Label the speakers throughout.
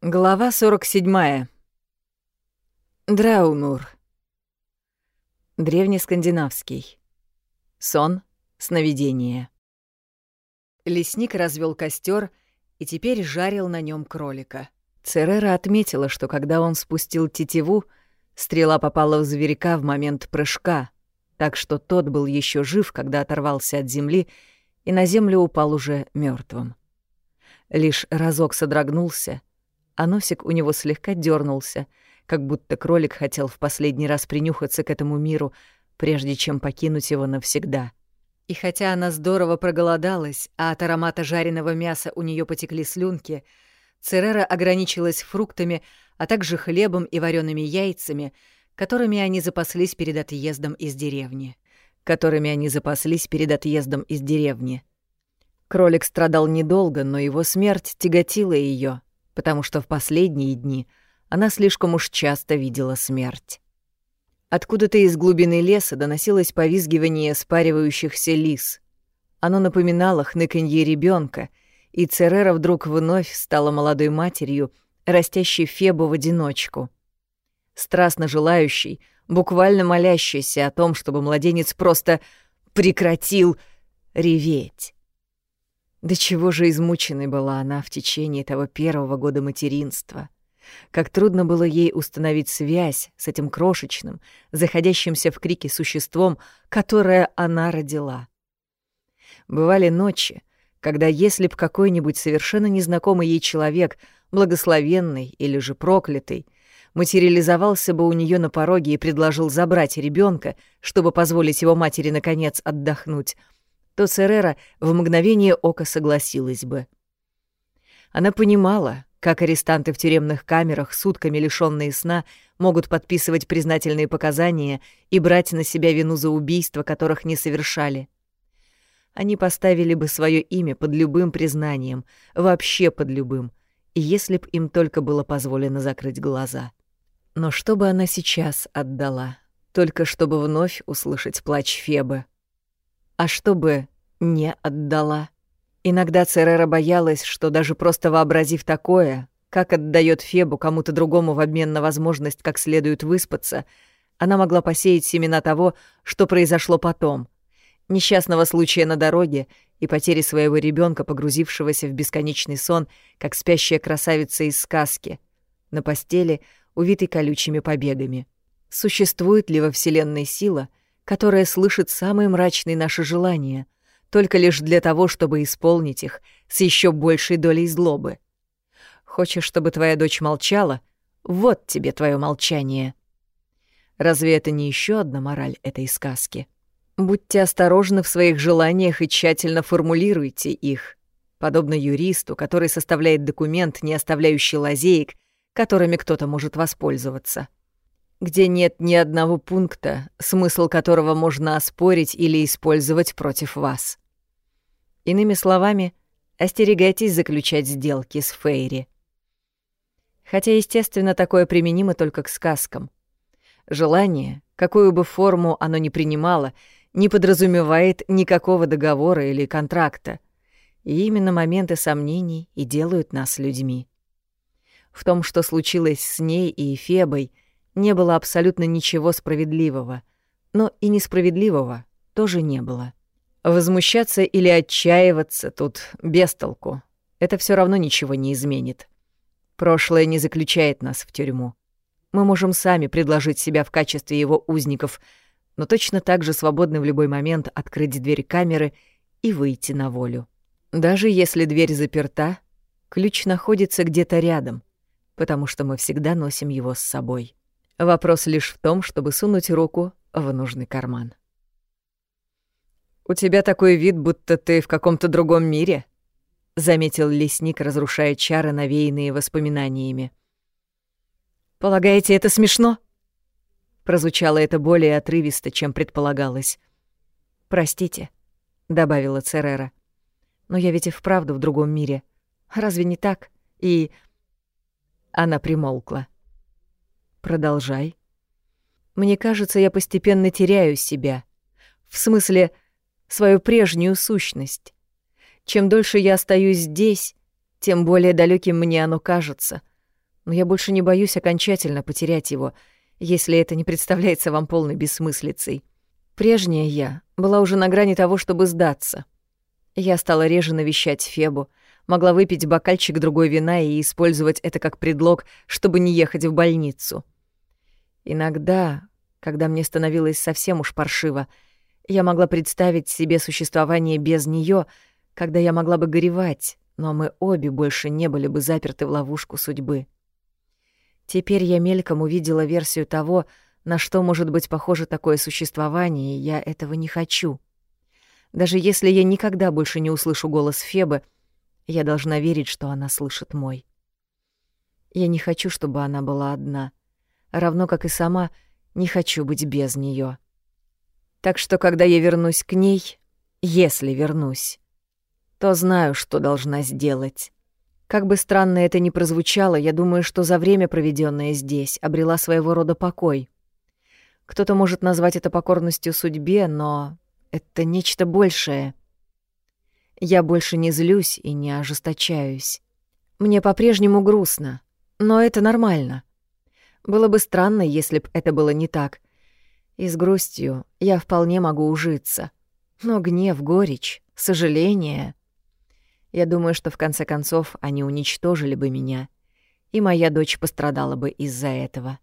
Speaker 1: Глава 47. Драунур. Древнескандинавский. Сон, сновидение. Лесник развел костер и теперь жарил на нем кролика. Церера отметила, что когда он спустил тетиву, стрела попала в зверька в момент прыжка, так что тот был еще жив, когда оторвался от земли и на землю упал уже мертвым. Лишь разок содрогнулся — а носик у него слегка дернулся, как будто кролик хотел в последний раз принюхаться к этому миру, прежде чем покинуть его навсегда. И хотя она здорово проголодалась, а от аромата жареного мяса у нее потекли слюнки, Церера ограничилась фруктами, а также хлебом и вареными яйцами, которыми они запаслись перед отъездом из деревни. Которыми они запаслись перед отъездом из деревни. Кролик страдал недолго, но его смерть тяготила ее, потому что в последние дни она слишком уж часто видела смерть. Откуда-то из глубины леса доносилось повизгивание спаривающихся лис. Оно напоминало хныканье ребенка, и Церера вдруг вновь стала молодой матерью, растящей Фебу в одиночку. Страстно желающей, буквально молящейся о том, чтобы младенец просто прекратил реветь. До чего же измученной была она в течение того первого года материнства. Как трудно было ей установить связь с этим крошечным, заходящимся в крики существом, которое она родила. Бывали ночи, когда если б какой-нибудь совершенно незнакомый ей человек, благословенный или же проклятый, материализовался бы у нее на пороге и предложил забрать ребенка, чтобы позволить его матери наконец отдохнуть — то Серера в мгновение ока согласилась бы. Она понимала, как арестанты в тюремных камерах, сутками лишённые сна, могут подписывать признательные показания и брать на себя вину за убийства, которых не совершали. Они поставили бы свое имя под любым признанием, вообще под любым, если б им только было позволено закрыть глаза. Но что бы она сейчас отдала, только чтобы вновь услышать плач Фебы? А чтобы не отдала. Иногда Церера боялась, что даже просто вообразив такое, как отдает Фебу кому-то другому в обмен на возможность как следует выспаться, она могла посеять семена того, что произошло потом. Несчастного случая на дороге и потери своего ребенка, погрузившегося в бесконечный сон, как спящая красавица из сказки, на постели, увитой колючими побегами. Существует ли во Вселенной сила — которая слышит самые мрачные наши желания, только лишь для того, чтобы исполнить их с еще большей долей злобы. Хочешь, чтобы твоя дочь молчала? Вот тебе твое молчание. Разве это не еще одна мораль этой сказки? Будьте осторожны в своих желаниях и тщательно формулируйте их, подобно юристу, который составляет документ, не оставляющий лазеек, которыми кто-то может воспользоваться где нет ни одного пункта, смысл которого можно оспорить или использовать против вас. Иными словами, остерегайтесь заключать сделки с Фейри. Хотя, естественно, такое применимо только к сказкам. Желание, какую бы форму оно ни принимало, не подразумевает никакого договора или контракта, и именно моменты сомнений и делают нас людьми. В том, что случилось с ней и Фебой — не было абсолютно ничего справедливого, но и несправедливого тоже не было. Возмущаться или отчаиваться тут без толку. Это все равно ничего не изменит. Прошлое не заключает нас в тюрьму. Мы можем сами предложить себя в качестве его узников, но точно так же свободны в любой момент открыть дверь камеры и выйти на волю. Даже если дверь заперта, ключ находится где-то рядом, потому что мы всегда носим его с собой. Вопрос лишь в том, чтобы сунуть руку в нужный карман. «У тебя такой вид, будто ты в каком-то другом мире», — заметил лесник, разрушая чары, навеянные воспоминаниями. «Полагаете, это смешно?» Прозвучало это более отрывисто, чем предполагалось. «Простите», — добавила Церера. «Но я ведь и вправду в другом мире. Разве не так?» И... Она примолкла. Продолжай. Мне кажется, я постепенно теряю себя. В смысле, свою прежнюю сущность. Чем дольше я остаюсь здесь, тем более далеким мне оно кажется. но я больше не боюсь окончательно потерять его, если это не представляется вам полной бессмыслицей. Прежняя я была уже на грани того, чтобы сдаться. Я стала реже навещать Фебу, могла выпить бокальчик другой вина и использовать это как предлог, чтобы не ехать в больницу. Иногда, когда мне становилось совсем уж паршиво, я могла представить себе существование без нее, когда я могла бы горевать, но мы обе больше не были бы заперты в ловушку судьбы. Теперь я мельком увидела версию того, на что может быть похоже такое существование, и я этого не хочу. Даже если я никогда больше не услышу голос Фебы, я должна верить, что она слышит мой. Я не хочу, чтобы она была одна, равно как и сама не хочу быть без нее. Так что, когда я вернусь к ней, если вернусь, то знаю, что должна сделать. Как бы странно это ни прозвучало, я думаю, что за время, проведенное здесь, обрела своего рода покой. Кто-то может назвать это покорностью судьбе, но это нечто большее. Я больше не злюсь и не ожесточаюсь. Мне по-прежнему грустно, но это нормально. Было бы странно, если б это было не так. И с грустью я вполне могу ужиться. Но гнев, горечь, сожаление я думаю, что в конце концов они уничтожили бы меня, и моя дочь пострадала бы из-за этого.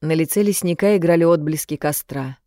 Speaker 1: На лице лесника играли отблески костра.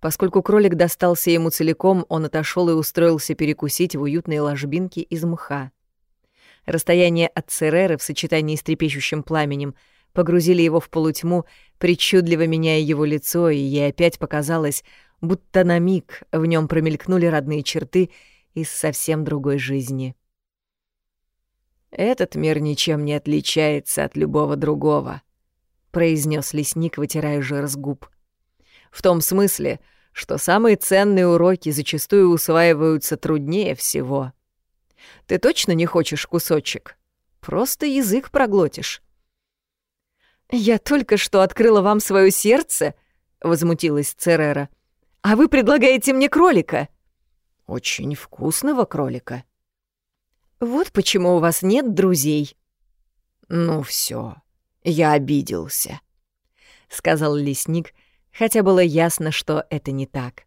Speaker 1: Поскольку кролик достался ему целиком, он отошел и устроился перекусить в уютной ложбинке из мха. Расстояние от Цереры в сочетании с трепещущим пламенем погрузили его в полутьму, причудливо меняя его лицо, и ей опять показалось, будто на миг в нем промелькнули родные черты — из совсем другой жизни. «Этот мир ничем не отличается от любого другого», — произнес лесник, вытирая жир с губ. «В том смысле, что самые ценные уроки зачастую усваиваются труднее всего. Ты точно не хочешь кусочек? Просто язык проглотишь». «Я только что открыла вам свое сердце», — возмутилась Церера. «А вы предлагаете мне кролика?»
Speaker 2: Очень вкусного кролика.
Speaker 1: Вот почему у вас нет друзей.
Speaker 2: Ну все, я обиделся,
Speaker 1: сказал лесник, хотя было ясно, что это не так.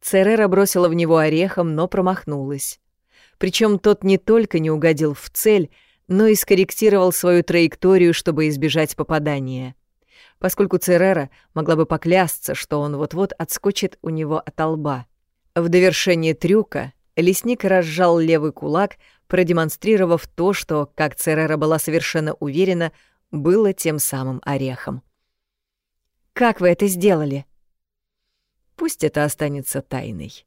Speaker 1: Церера бросила в него орехом, но промахнулась. Причем тот не только не угодил в цель, но и скорректировал свою траекторию, чтобы избежать попадания. Поскольку Церера могла бы поклясться, что он вот-вот отскочит у него от лба. В довершение трюка лесник разжал левый кулак, продемонстрировав то, что, как Церера была совершенно уверена, было тем самым орехом. «Как вы это сделали?» «Пусть это останется тайной».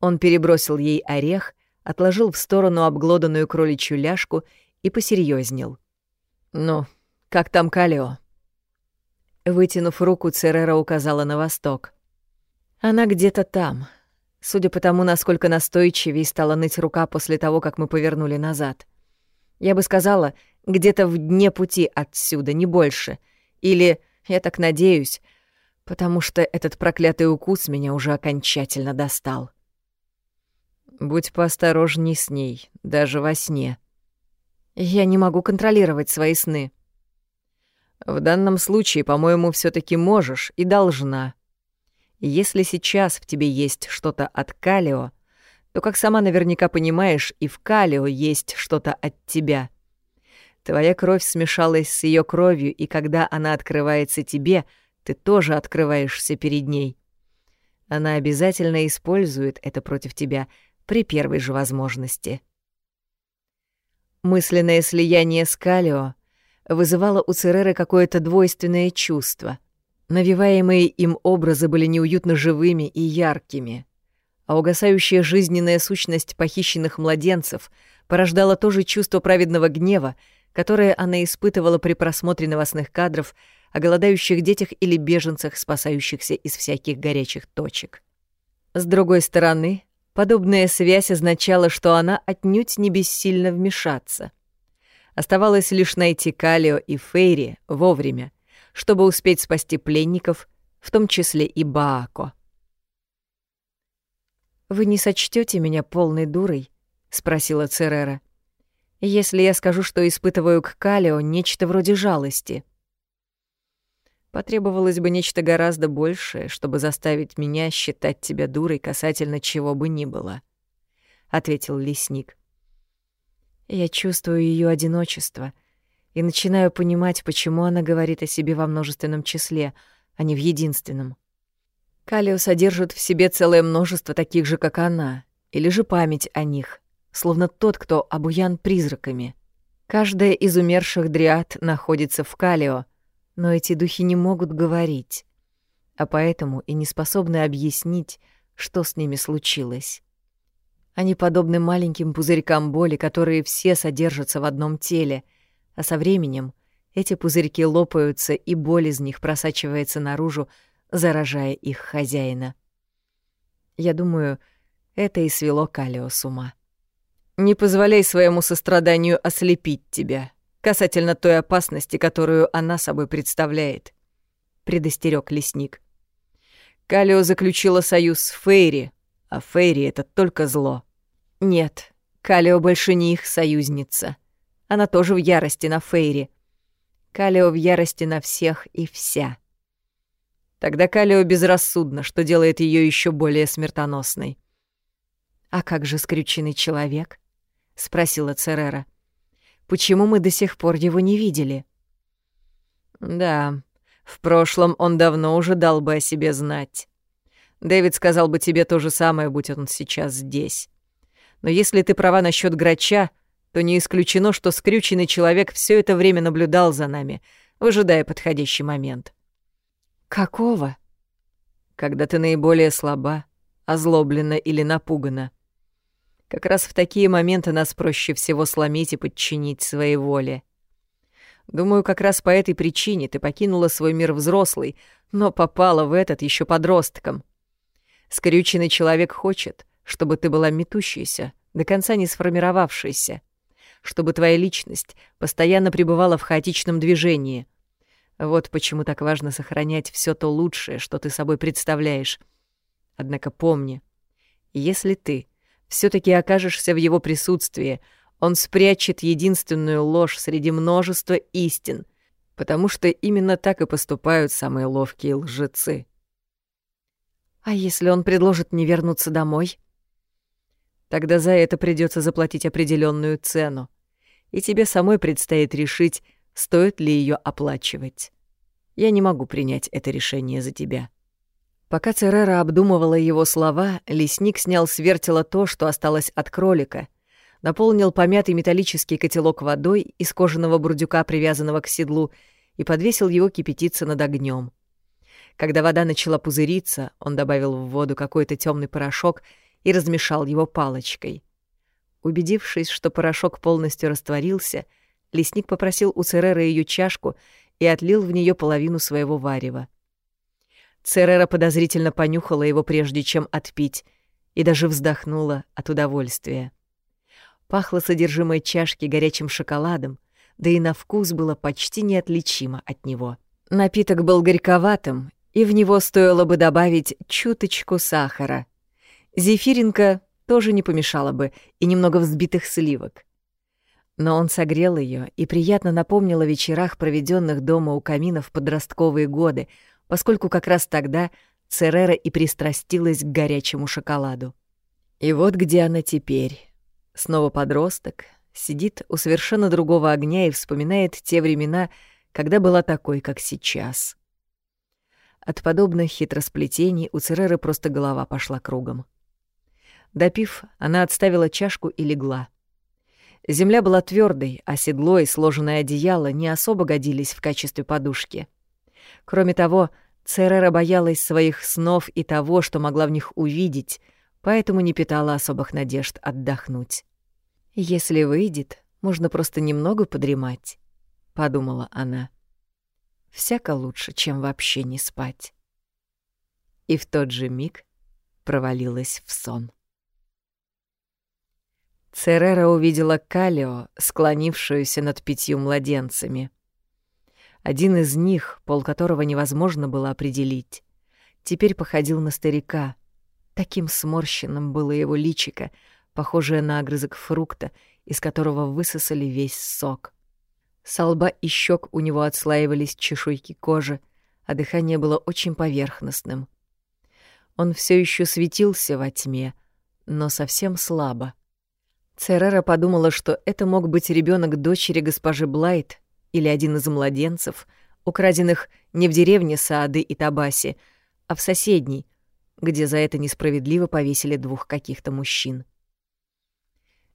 Speaker 1: Он перебросил ей орех, отложил в сторону обглоданную кроличью ляжку и посерьезнел. «Ну, как там Калео?» Вытянув руку, Церера указала на восток. «Она где-то там, судя по тому, насколько настойчивее стала ныть рука после того, как мы повернули назад. Я бы сказала, где-то в дне пути отсюда, не больше. Или, я так надеюсь, потому что этот проклятый укус меня уже окончательно достал. Будь поосторожней с ней, даже во сне. Я не могу контролировать свои сны. В данном случае, по-моему, все таки можешь и должна. Если сейчас в тебе есть что-то от Калио, то, как сама наверняка понимаешь, и в Калио есть что-то от тебя. Твоя кровь смешалась с ее кровью, и когда она открывается тебе, ты тоже открываешься перед ней. Она обязательно использует это против тебя при первой же возможности. Мысленное слияние с Калио вызывало у Цереры какое-то двойственное чувство — Навиваемые им образы были неуютно живыми и яркими, а угасающая жизненная сущность похищенных младенцев порождала то же чувство праведного гнева, которое она испытывала при просмотре новостных кадров о голодающих детях или беженцах, спасающихся из всяких горячих точек. С другой стороны, подобная связь означала, что она отнюдь не бессильно вмешаться. Оставалось лишь найти Калио и Фейри вовремя — чтобы успеть спасти пленников, в том числе и Баако. «Вы не сочтете меня полной дурой?» — спросила Церера. Если я скажу, что испытываю к Калио нечто вроде жалости. Потребовалось бы нечто гораздо большее, чтобы заставить меня считать тебя дурой касательно чего бы ни было, — ответил лесник. Я чувствую ее одиночество и начинаю понимать, почему она говорит о себе во множественном числе, а не в единственном. Калио содержит в себе целое множество таких же, как она, или же память о них, словно тот, кто обуян призраками. Каждая из умерших дриад находится в Калио, но эти духи не могут говорить, а поэтому и не способны объяснить, что с ними случилось. Они подобны маленьким пузырькам боли, которые все содержатся в одном теле, а со временем эти пузырьки лопаются, и боль из них просачивается наружу, заражая их хозяина. Я думаю, это и свело Калио с ума. «Не позволяй своему состраданию ослепить тебя касательно той опасности, которую она собой представляет», — предостерег лесник. Калио заключила союз с Фейри, а Фейри — это только зло. Нет, Калио больше не их союзница. Она тоже в ярости на Фейри. Калио в ярости на всех и вся. Тогда Калио безрассудно, что делает ее еще более смертоносной. «А как же скрюченный человек?» — спросила Церера. «Почему мы до сих пор его не видели?» «Да, в прошлом он давно уже дал бы о себе знать. Дэвид сказал бы тебе то же самое, будь он сейчас здесь. Но если ты права насчет грача, то не исключено, что скрюченный человек все это время наблюдал за нами, выжидая подходящий момент.
Speaker 2: Какого?
Speaker 1: Когда ты наиболее слаба, озлоблена или напугана. Как раз в такие моменты нас проще всего сломить и подчинить своей воле. Думаю, как раз по этой причине ты покинула свой мир взрослый, но попала в этот еще подростком. Скрюченный человек хочет, чтобы ты была метущейся, до конца не сформировавшейся, чтобы твоя личность постоянно пребывала в хаотичном движении. Вот почему так важно сохранять все то лучшее, что ты собой представляешь. Однако помни, если ты все таки окажешься в его присутствии, он спрячет единственную ложь среди множества истин, потому что именно так и поступают самые ловкие лжецы.
Speaker 2: А если он предложит мне вернуться домой?
Speaker 1: Тогда за это придется заплатить определенную цену, и тебе самой предстоит решить, стоит ли ее оплачивать. Я не могу принять это решение за тебя. Пока Церера обдумывала его слова, лесник снял с вертела то, что осталось от кролика, наполнил помятый металлический котелок водой из кожаного бурдюка, привязанного к седлу, и подвесил его кипятиться над огнем. Когда вода начала пузыриться, он добавил в воду какой-то темный порошок — и размешал его палочкой. Убедившись, что порошок полностью растворился, лесник попросил у Церера ее чашку и отлил в нее половину своего варева. Церера подозрительно понюхала его, прежде чем отпить, и даже вздохнула от удовольствия. Пахло содержимое чашки горячим шоколадом, да и на вкус было почти неотличимо от него. Напиток был горьковатым, и в него стоило бы добавить чуточку сахара — Зефиринка тоже не помешала бы, и немного взбитых сливок. Но он согрел ее и приятно напомнил о вечерах, проведенных дома у камина в подростковые годы, поскольку как раз тогда Церера и пристрастилась к горячему шоколаду. И вот где она теперь. Снова подросток, сидит у совершенно другого огня и вспоминает те времена, когда была такой, как сейчас. От подобных хитросплетений у Цереры просто голова пошла кругом. Допив, она отставила чашку и легла. Земля была твердой, а седло и сложенное одеяло не особо годились в качестве подушки. Кроме того, Церера боялась своих снов и того, что могла в них увидеть, поэтому не питала особых надежд отдохнуть. «Если выйдет, можно просто немного подремать», — подумала она. «Всяко лучше, чем вообще не спать». И в тот же миг провалилась в сон. Церера увидела Калио, склонившуюся над пятью младенцами. Один из них, пол которого невозможно было определить, теперь походил на старика. Таким сморщенным было его личико, похожее на огрызок фрукта, из которого высосали весь сок. С лба и щек у него отслаивались чешуйки кожи, а дыхание было очень поверхностным. Он все еще светился во тьме, но совсем слабо. Церера подумала, что это мог быть ребенок дочери госпожи Блайт или один из младенцев, украденных не в деревне Саады и Табаси, а в соседней, где за это несправедливо повесили двух каких-то мужчин.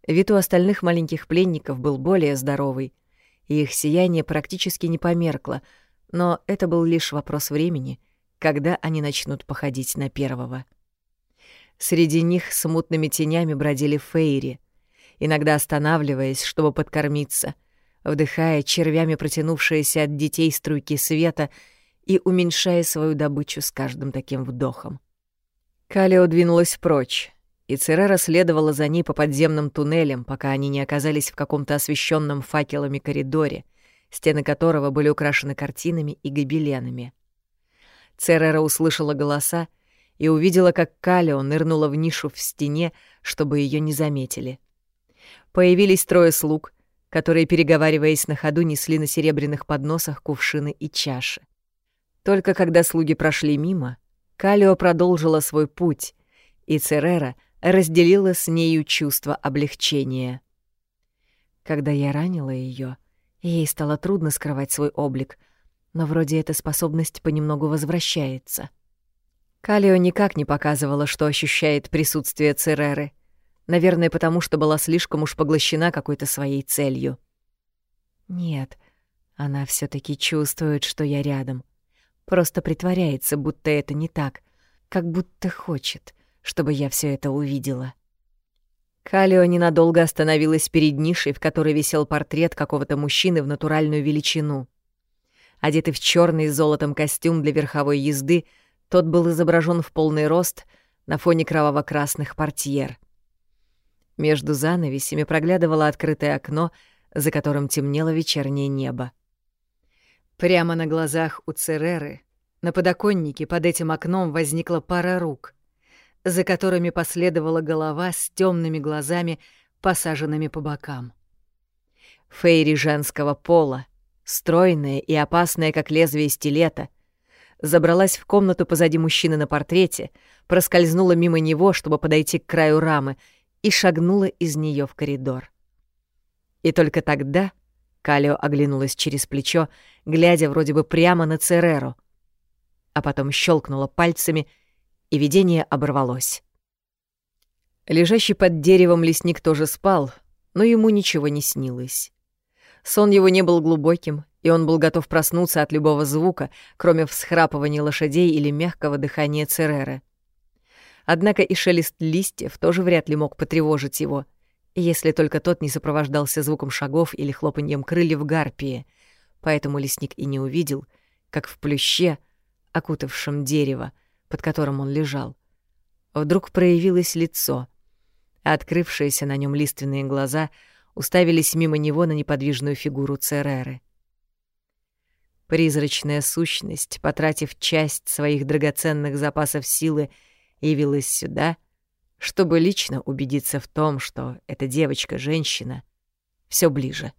Speaker 1: Вид у остальных маленьких пленников был более здоровый, и их сияние практически не померкло, но это был лишь вопрос времени, когда они начнут походить на первого. Среди них смутными тенями бродили фейри, иногда останавливаясь, чтобы подкормиться, вдыхая червями протянувшиеся от детей струйки света и уменьшая свою добычу с каждым таким вдохом. Калио двинулась прочь, и Церера следовала за ней по подземным туннелям, пока они не оказались в каком-то освещенном факелами коридоре, стены которого были украшены картинами и гобеленами. Церера услышала голоса и увидела, как Калио нырнула в нишу в стене, чтобы ее не заметили. Появились трое слуг, которые, переговариваясь на ходу, несли на серебряных подносах кувшины и чаши. Только когда слуги прошли мимо, Калио продолжила свой путь, и Церера разделила с нею чувство облегчения. Когда я ранила ее, ей стало трудно скрывать свой облик, но вроде эта способность понемногу возвращается. Калио никак не показывала, что ощущает присутствие Цереры, наверное, потому что была слишком уж поглощена какой-то своей целью. Нет, она все таки чувствует, что я рядом. Просто притворяется, будто это не так, как будто хочет — чтобы я все это увидела. Калио ненадолго остановилась перед нишей, в которой висел портрет какого-то мужчины в натуральную величину. Одетый в черный с золотом костюм для верховой езды, тот был изображен в полный рост на фоне кроваво-красных портьер. Между занавесями проглядывало открытое окно, за которым темнело вечернее небо. Прямо на глазах у Цереры на подоконнике под этим окном возникла пара рук за которыми последовала голова с темными глазами, посаженными по бокам. Фейри женского пола, стройная и опасная, как лезвие стилета, забралась в комнату позади мужчины на портрете, проскользнула мимо него, чтобы подойти к краю рамы, и шагнула из нее в коридор. И только тогда Калио оглянулась через плечо, глядя вроде бы прямо на Цереру, а потом щелкнула пальцами — и видение оборвалось. Лежащий под деревом лесник тоже спал, но ему ничего не снилось. Сон его не был глубоким, и он был готов проснуться от любого звука, кроме всхрапывания лошадей или мягкого дыхания Цереры. Однако и шелест листьев тоже вряд ли мог потревожить его, если только тот не сопровождался звуком шагов или хлопаньем крыльев гарпии, поэтому лесник и не увидел, как в плюще, окутавшем дерево, под которым он лежал, вдруг проявилось лицо, а открывшиеся на нем лиственные глаза уставились мимо него на неподвижную фигуру Цереры. Призрачная сущность, потратив часть своих драгоценных запасов силы, явилась сюда, чтобы лично убедиться в том, что эта девочка-женщина все ближе.